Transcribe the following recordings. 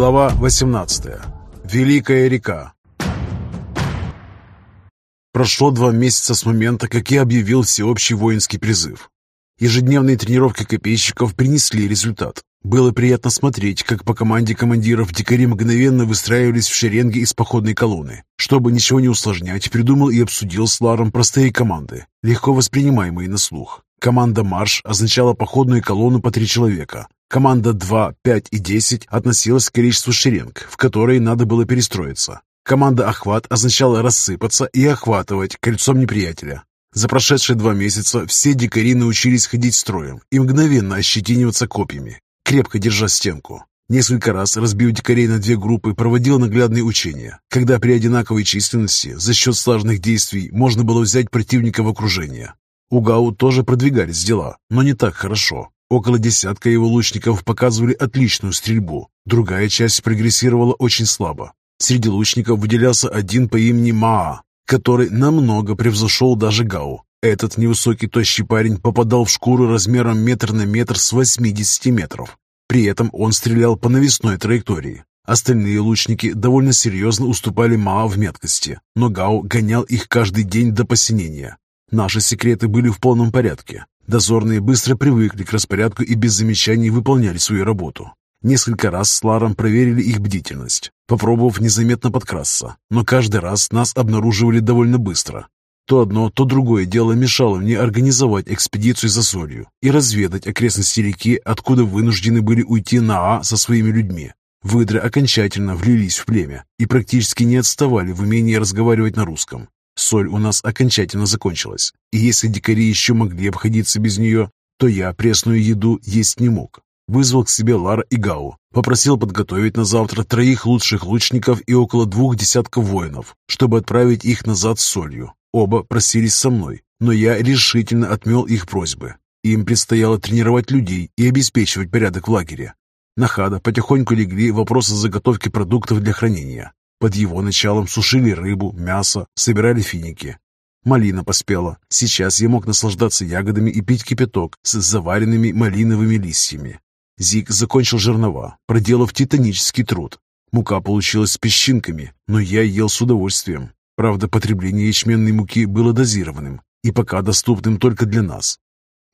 Глава 18. Великая река. Прошло два месяца с момента, как я объявил всеобщий воинский призыв. Ежедневные тренировки копейщиков принесли результат. Было приятно смотреть, как по команде командиров дикари мгновенно выстраивались в шеренги из походной колонны. Чтобы ничего не усложнять, придумал и обсудил с Ларом простые команды, легко воспринимаемые на слух. Команда «Марш» означала походную колонну по три человека. Команда 2, 5 и 10 относилась к количеству шеренг, в которые надо было перестроиться. Команда «Охват» означала рассыпаться и охватывать кольцом неприятеля. За прошедшие два месяца все дикари научились ходить строем и мгновенно ощетиниваться копьями крепко держа стенку. Несколько раз, разбив дикарей на две группы, проводил наглядные учения, когда при одинаковой численности за счет слаженных действий можно было взять противника в окружение. У Гау тоже продвигались дела, но не так хорошо. Около десятка его лучников показывали отличную стрельбу, другая часть прогрессировала очень слабо. Среди лучников выделялся один по имени Маа, который намного превзошел даже Гау. Этот невысокий тощий парень попадал в шкуру размером метр на метр с 80 метров. При этом он стрелял по навесной траектории. Остальные лучники довольно серьезно уступали Мао в меткости, но Гао гонял их каждый день до посинения. Наши секреты были в полном порядке. Дозорные быстро привыкли к распорядку и без замечаний выполняли свою работу. Несколько раз с Ларом проверили их бдительность, попробовав незаметно подкрасться, но каждый раз нас обнаруживали довольно быстро. То одно, то другое дело мешало мне организовать экспедицию за солью и разведать окрестности реки, откуда вынуждены были уйти на А со своими людьми. Выдры окончательно влились в племя и практически не отставали в умении разговаривать на русском. Соль у нас окончательно закончилась, и если дикари еще могли обходиться без нее, то я пресную еду есть не мог. Вызвал к себе Лара и Гау, попросил подготовить на завтра троих лучших лучников и около двух десятков воинов, чтобы отправить их назад с солью. Оба просились со мной, но я решительно отмел их просьбы. Им предстояло тренировать людей и обеспечивать порядок в лагере. На Хада потихоньку легли вопросы заготовки продуктов для хранения. Под его началом сушили рыбу, мясо, собирали финики. Малина поспела. Сейчас я мог наслаждаться ягодами и пить кипяток с заваренными малиновыми листьями. Зик закончил жернова, проделав титанический труд. Мука получилась с песчинками, но я ел с удовольствием. Правда, потребление ячменной муки было дозированным и пока доступным только для нас.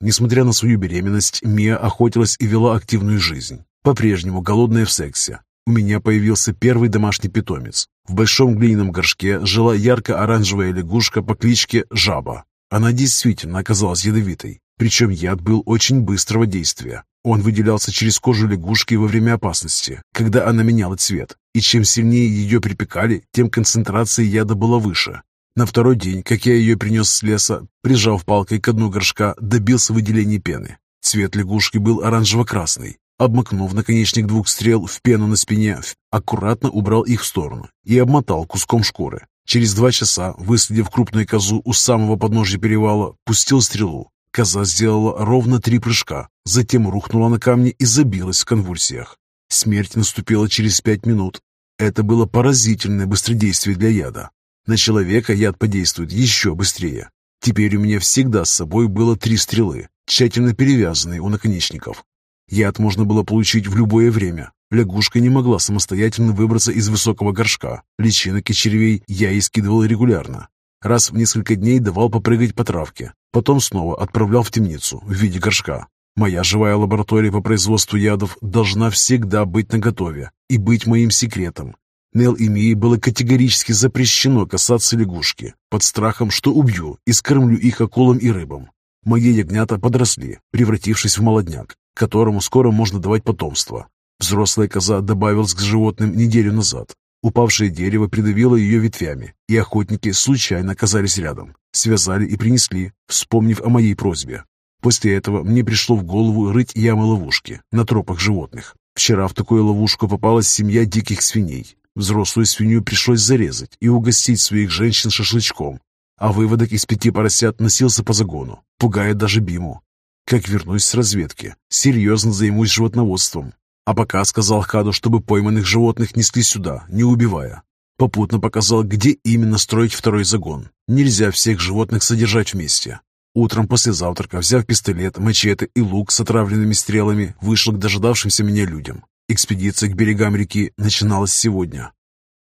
Несмотря на свою беременность, Мия охотилась и вела активную жизнь. По-прежнему голодная в сексе. У меня появился первый домашний питомец. В большом глиняном горшке жила ярко-оранжевая лягушка по кличке Жаба. Она действительно оказалась ядовитой, причем яд был очень быстрого действия. Он выделялся через кожу лягушки во время опасности, когда она меняла цвет, и чем сильнее ее припекали, тем концентрация яда была выше. На второй день, как я ее принес с леса, прижав палкой к дну горшка, добился выделения пены. Цвет лягушки был оранжево-красный. Обмакнув наконечник двух стрел в пену на спине, аккуратно убрал их в сторону и обмотал куском шкуры. Через два часа, выследив крупную козу у самого подножия перевала, пустил стрелу. Коза сделала ровно три прыжка, затем рухнула на камни и забилась в конвульсиях. Смерть наступила через пять минут. Это было поразительное быстродействие для яда. На человека яд подействует еще быстрее. Теперь у меня всегда с собой было три стрелы, тщательно перевязанные у наконечников. Яд можно было получить в любое время. Лягушка не могла самостоятельно выбраться из высокого горшка. Личинок и червей я искидывал регулярно. Раз в несколько дней давал попрыгать по травке, потом снова отправлял в темницу в виде горшка. Моя живая лаборатория по производству ядов должна всегда быть наготове и быть моим секретом. Нел и Мии было категорически запрещено касаться лягушки, под страхом, что убью и скормлю их акулам и рыбам. Мои ягнята подросли, превратившись в молодняк, которому скоро можно давать потомство. Взрослая коза добавилась к животным неделю назад, Упавшее дерево придавило ее ветвями, и охотники случайно оказались рядом. Связали и принесли, вспомнив о моей просьбе. После этого мне пришло в голову рыть ямы-ловушки на тропах животных. Вчера в такую ловушку попалась семья диких свиней. Взрослую свинью пришлось зарезать и угостить своих женщин шашлычком, а выводок из пяти поросят носился по загону, пугая даже Биму. Как вернусь с разведки, серьезно займусь животноводством, а пока сказал Хаду, чтобы пойманных животных несли сюда, не убивая. Попутно показал, где именно строить второй загон. Нельзя всех животных содержать вместе. Утром после завтрака, взяв пистолет, мачете и лук с отравленными стрелами, вышел к дожидавшимся меня людям. Экспедиция к берегам реки начиналась сегодня.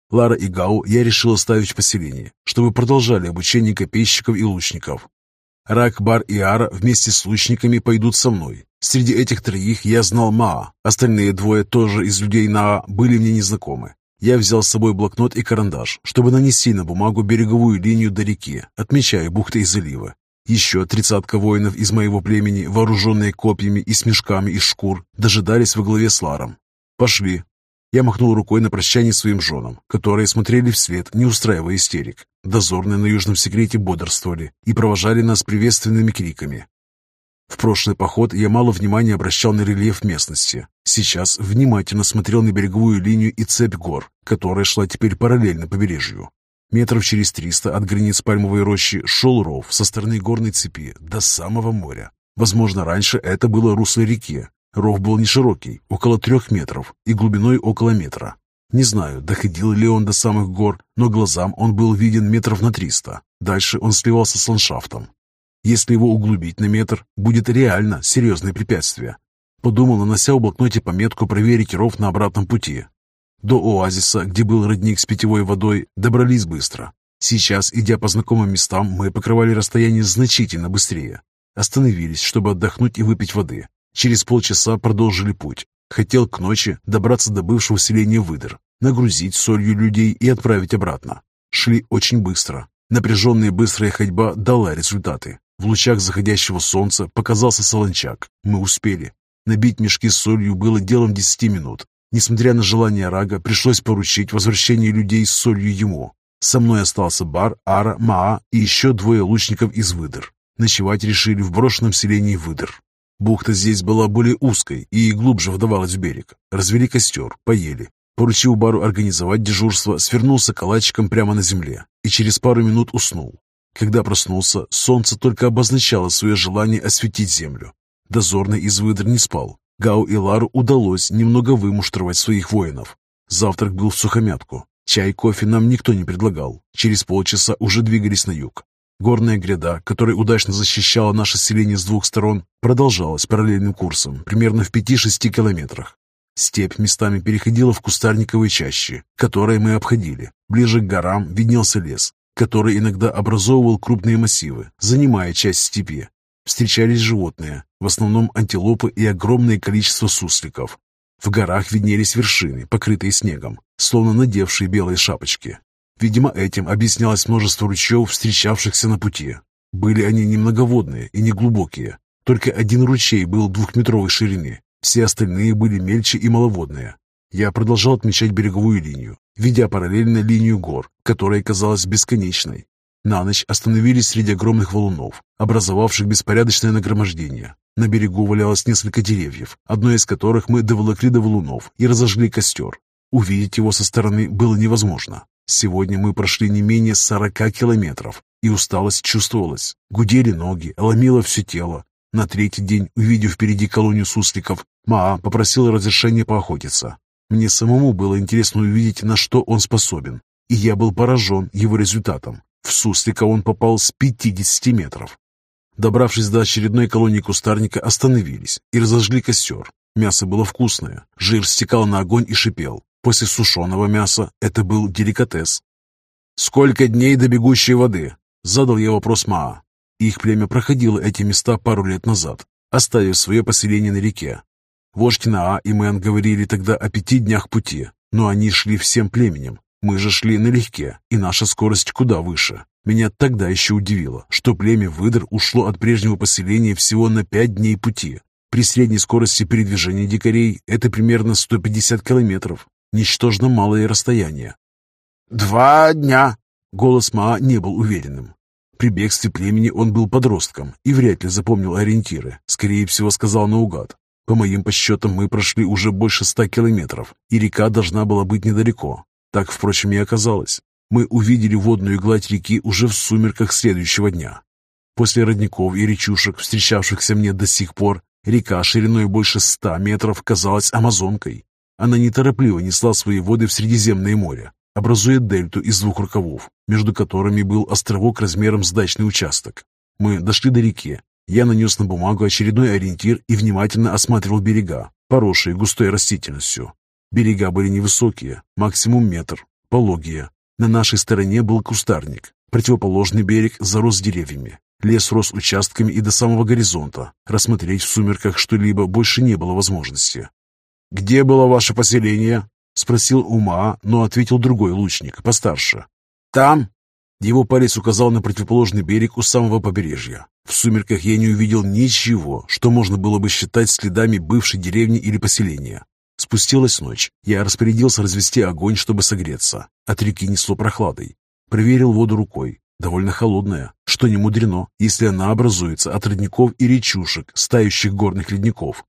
Лара и Гау я решил оставить в поселении, чтобы продолжали обучение копейщиков и лучников. Рак, Бар и Ара вместе с лучниками пойдут со мной. Среди этих троих я знал Маа, остальные двое тоже из людей Наа были мне незнакомы. Я взял с собой блокнот и карандаш, чтобы нанести на бумагу береговую линию до реки, отмечая бухты и заливы. Еще тридцатка воинов из моего племени, вооруженные копьями и с мешками из шкур, дожидались во главе с Ларом. «Пошли», я махнул рукой на прощание своим женам, которые смотрели вслед, не устраивая истерик. Дозорные на южном секрете бодрствовали и провожали нас приветственными криками. В прошлый поход я мало внимания обращал на рельеф местности. Сейчас внимательно смотрел на береговую линию и цепь гор, которая шла теперь параллельно побережью. Метров через триста от границ пальмовой рощи шел ров со стороны горной цепи до самого моря. Возможно, раньше это было русло реки, Ров был не широкий, около трех метров, и глубиной около метра. Не знаю, доходил ли он до самых гор, но глазам он был виден метров на триста. Дальше он сливался с ландшафтом. Если его углубить на метр, будет реально серьезное препятствие. Подумал, нанося в блокноте пометку проверить ров на обратном пути. До оазиса, где был родник с питьевой водой, добрались быстро. Сейчас, идя по знакомым местам, мы покрывали расстояние значительно быстрее. Остановились, чтобы отдохнуть и выпить воды. Через полчаса продолжили путь. Хотел к ночи добраться до бывшего селения Выдр, нагрузить солью людей и отправить обратно. Шли очень быстро. Напряженная быстрая ходьба дала результаты. В лучах заходящего солнца показался солончак. Мы успели. Набить мешки с солью было делом десяти минут. Несмотря на желание Рага, пришлось поручить возвращение людей с солью ему. Со мной остался Бар, Ара, Маа и еще двое лучников из Выдр. Ночевать решили в брошенном селении Выдр. Бухта здесь была более узкой и глубже вдавалась в берег. Развели костер, поели. Поручил бару организовать дежурство, свернулся калачиком прямо на земле и через пару минут уснул. Когда проснулся, солнце только обозначало свое желание осветить землю. Дозорный из выдр не спал. Гау и Лару удалось немного вымуштровать своих воинов. Завтрак был в сухомятку. Чай, кофе нам никто не предлагал. Через полчаса уже двигались на юг. Горная гряда, которая удачно защищала наше селение с двух сторон, продолжалась параллельным курсом, примерно в 5-6 километрах. Степь местами переходила в кустарниковые чащи, которые мы обходили. Ближе к горам виднелся лес, который иногда образовывал крупные массивы, занимая часть степи. Встречались животные, в основном антилопы и огромное количество сусликов. В горах виднелись вершины, покрытые снегом, словно надевшие белые шапочки. Видимо, этим объяснялось множество ручьев, встречавшихся на пути. Были они немноговодные и неглубокие. Только один ручей был двухметровой ширины, все остальные были мельче и маловодные. Я продолжал отмечать береговую линию, видя параллельно линию гор, которая казалась бесконечной. На ночь остановились среди огромных валунов, образовавших беспорядочное нагромождение. На берегу валялось несколько деревьев, одно из которых мы доволокли до валунов и разожгли костер. Увидеть его со стороны было невозможно. Сегодня мы прошли не менее сорока километров, и усталость чувствовалась. Гудели ноги, ломило все тело. На третий день, увидев впереди колонию сусликов, Маа попросил разрешения поохотиться. Мне самому было интересно увидеть, на что он способен, и я был поражен его результатом. В суслика он попал с 50 метров. Добравшись до очередной колонии кустарника, остановились и разожгли костер. Мясо было вкусное, жир стекал на огонь и шипел. После сушеного мяса это был деликатес. «Сколько дней до бегущей воды?» — задал я вопрос Маа. Их племя проходило эти места пару лет назад, оставив свое поселение на реке. Вождь Наа и Мэн говорили тогда о пяти днях пути, но они шли всем племенем. Мы же шли налегке, и наша скорость куда выше. Меня тогда еще удивило, что племя выдр ушло от прежнего поселения всего на пять дней пути. При средней скорости передвижения дикарей это примерно 150 километров, ничтожно малое расстояние. «Два дня!» Голос Маа не был уверенным. При бегстве племени он был подростком и вряд ли запомнил ориентиры. Скорее всего, сказал наугад. По моим подсчетам, мы прошли уже больше ста километров, и река должна была быть недалеко. Так, впрочем, и оказалось. Мы увидели водную гладь реки уже в сумерках следующего дня. После родников и речушек, встречавшихся мне до сих пор, река шириной больше ста метров казалась Амазонкой. Она неторопливо несла свои воды в Средиземное море, образуя дельту из двух рукавов, между которыми был островок размером с дачный участок. Мы дошли до реки. Я нанес на бумагу очередной ориентир и внимательно осматривал берега. поросшие густой растительностью. Берега были невысокие, максимум метр, пологие. На нашей стороне был кустарник, противоположный берег зарос деревьями. Лес рос участками и до самого горизонта. Рассмотреть в сумерках что-либо больше не было возможности. «Где было ваше поселение?» — спросил Ума, но ответил другой лучник, постарше. «Там?» Его палец указал на противоположный берег у самого побережья. В сумерках я не увидел ничего, что можно было бы считать следами бывшей деревни или поселения. Спустилась ночь. Я распорядился развести огонь, чтобы согреться. От реки несло прохладой. Проверил воду рукой. Довольно холодная, что не мудрено, если она образуется от родников и речушек, стающих горных ледников.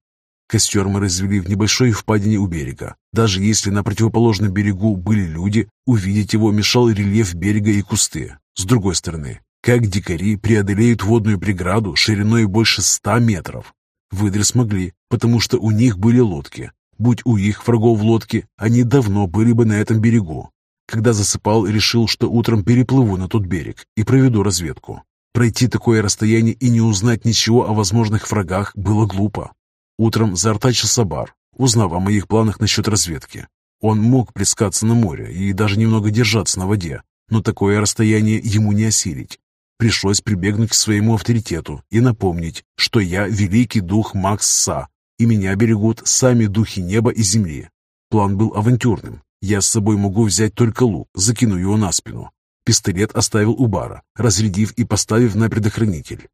Костер мы развели в небольшой впадине у берега. Даже если на противоположном берегу были люди, увидеть его мешал рельеф берега и кусты. С другой стороны, как дикари преодолеют водную преграду шириной больше ста метров? Выдры смогли, потому что у них были лодки. Будь у их врагов лодки, они давно были бы на этом берегу. Когда засыпал, решил, что утром переплыву на тот берег и проведу разведку. Пройти такое расстояние и не узнать ничего о возможных врагах было глупо. Утром заортачил Сабар, узнав о моих планах насчет разведки. Он мог плескаться на море и даже немного держаться на воде, но такое расстояние ему не осилить. Пришлось прибегнуть к своему авторитету и напомнить, что я великий дух Макс Са, и меня берегут сами духи неба и земли. План был авантюрным. Я с собой могу взять только лук, закину его на спину. Пистолет оставил у бара, разрядив и поставив на предохранитель.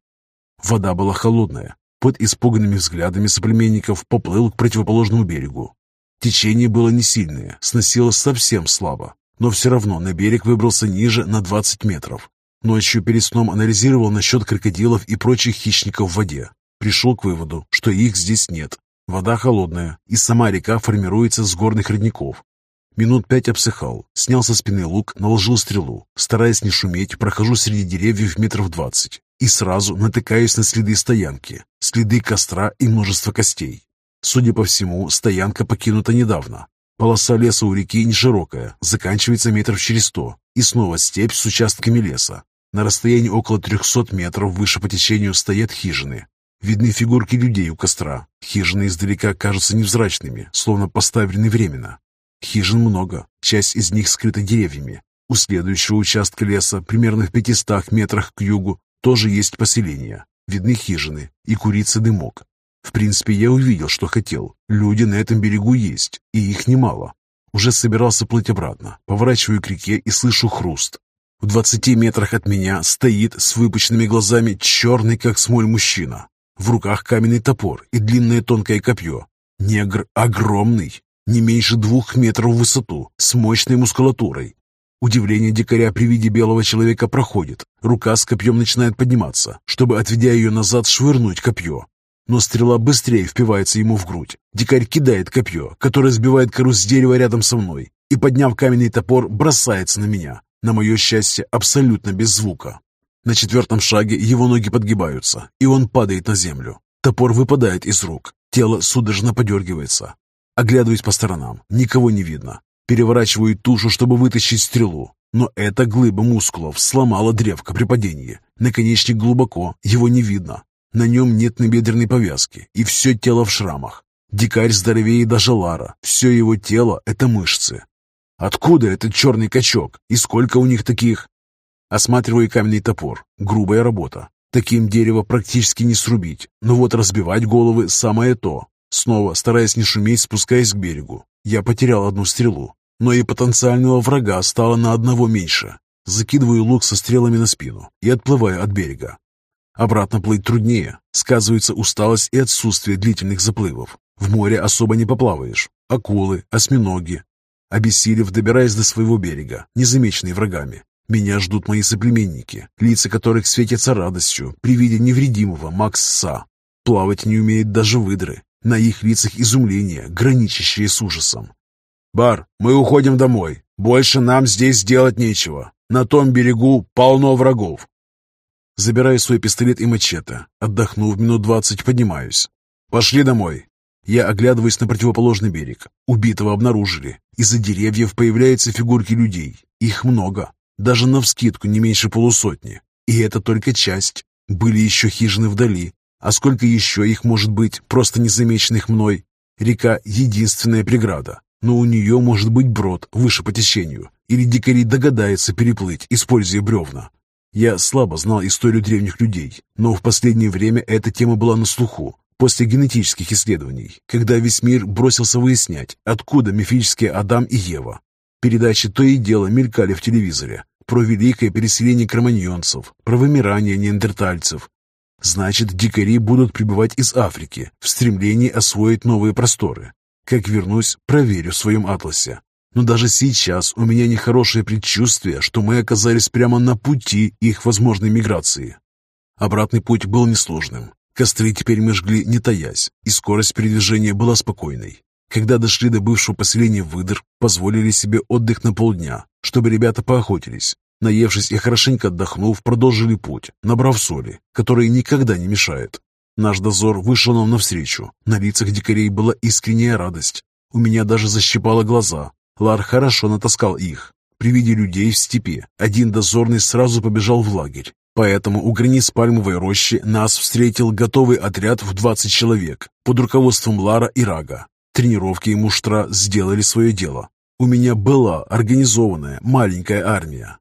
Вода была холодная. Под испуганными взглядами соплеменников поплыл к противоположному берегу. Течение было не сильное, сносило совсем слабо, но все равно на берег выбрался ниже на 20 метров. Ночью перед сном анализировал насчет крокодилов и прочих хищников в воде. Пришел к выводу, что их здесь нет. Вода холодная, и сама река формируется с горных родников. Минут пять обсыхал, снял со спины лук, наложил стрелу. Стараясь не шуметь, прохожу среди деревьев метров двадцать и сразу натыкаюсь на следы стоянки, следы костра и множество костей. Судя по всему, стоянка покинута недавно. Полоса леса у реки не широкая, заканчивается метров через сто, и снова степь с участками леса. На расстоянии около трехсот метров выше по течению стоят хижины, Видны фигурки людей у костра. Хижины издалека кажутся невзрачными, словно поставлены временно. Хижин много, часть из них скрыта деревьями. У следующего участка леса, примерно в 500 метрах к югу, тоже есть поселение. Видны хижины и курица дымок. В принципе, я увидел, что хотел. Люди на этом берегу есть, и их немало. Уже собирался плыть обратно. Поворачиваю к реке и слышу хруст. В двадцати метрах от меня стоит с выпученными глазами черный, как смоль, мужчина. В руках каменный топор и длинное тонкое копье. Негр огромный, не меньше двух метров в высоту, с мощной мускулатурой. Удивление дикаря при виде белого человека проходит. Рука с копьем начинает подниматься, чтобы, отведя ее назад, швырнуть копье. Но стрела быстрее впивается ему в грудь. Дикарь кидает копье, которое сбивает кору с дерева рядом со мной, и, подняв каменный топор, бросается на меня. На мое счастье, абсолютно без звука. На четвертом шаге его ноги подгибаются, и он падает на землю. Топор выпадает из рук, тело судорожно подергивается. Оглядываюсь по сторонам, никого не видно. Переворачиваю тушу, чтобы вытащить стрелу. Но эта глыба мускулов сломала древко при падении. Наконечник глубоко, его не видно. На нем нет набедренной повязки, и все тело в шрамах. Дикарь здоровее даже Лара, все его тело — это мышцы. Откуда этот черный качок? И сколько у них таких? Осматриваю каменный топор. Грубая работа. Таким дерево практически не срубить. Но вот разбивать головы – самое то. Снова, стараясь не шуметь, спускаясь к берегу. Я потерял одну стрелу. Но и потенциального врага стало на одного меньше. Закидываю лук со стрелами на спину и отплываю от берега. Обратно плыть труднее. Сказывается усталость и отсутствие длительных заплывов. В море особо не поплаваешь. Акулы, осьминоги. Обессилев, добираясь до своего берега, незамеченный врагами, меня ждут мои соплеменники, лица которых светятся радостью при виде невредимого Макса. Плавать не умеют даже выдры. На их лицах изумление, граничащее с ужасом. «Бар, мы уходим домой. Больше нам здесь делать нечего. На том берегу полно врагов». Забираю свой пистолет и мачете. Отдохнув минут двадцать, поднимаюсь. «Пошли домой». Я оглядываюсь на противоположный берег. Убитого обнаружили. Из-за деревьев появляются фигурки людей. Их много. Даже навскидку не меньше полусотни. И это только часть. Были еще хижины вдали. А сколько еще их может быть, просто незамеченных мной? Река – единственная преграда, но у нее может быть брод выше по течению, или дикари догадаются переплыть, используя бревна. Я слабо знал историю древних людей, но в последнее время эта тема была на слуху, после генетических исследований, когда весь мир бросился выяснять, откуда мифические Адам и Ева. Передачи то и дело мелькали в телевизоре про великое переселение кроманьонцев, про вымирание неандертальцев. Значит, дикари будут прибывать из Африки в стремлении освоить новые просторы. Как вернусь, проверю в своем атласе. Но даже сейчас у меня нехорошее предчувствие, что мы оказались прямо на пути их возможной миграции. Обратный путь был несложным. Костры теперь мы жгли не таясь, и скорость передвижения была спокойной. Когда дошли до бывшего поселения Выдр, позволили себе отдых на полдня, чтобы ребята поохотились. Наевшись и хорошенько отдохнув, продолжили путь, набрав соли, которые никогда не мешают. Наш дозор вышел нам навстречу. На лицах дикарей была искренняя радость. У меня даже защипало глаза. Лар хорошо натаскал их. При виде людей в степи один дозорный сразу побежал в лагерь, Поэтому у границ пальмовой рощи нас встретил готовый отряд в 20 человек под руководством Лара и Рага. Тренировки и муштра сделали свое дело. У меня была организованная маленькая армия.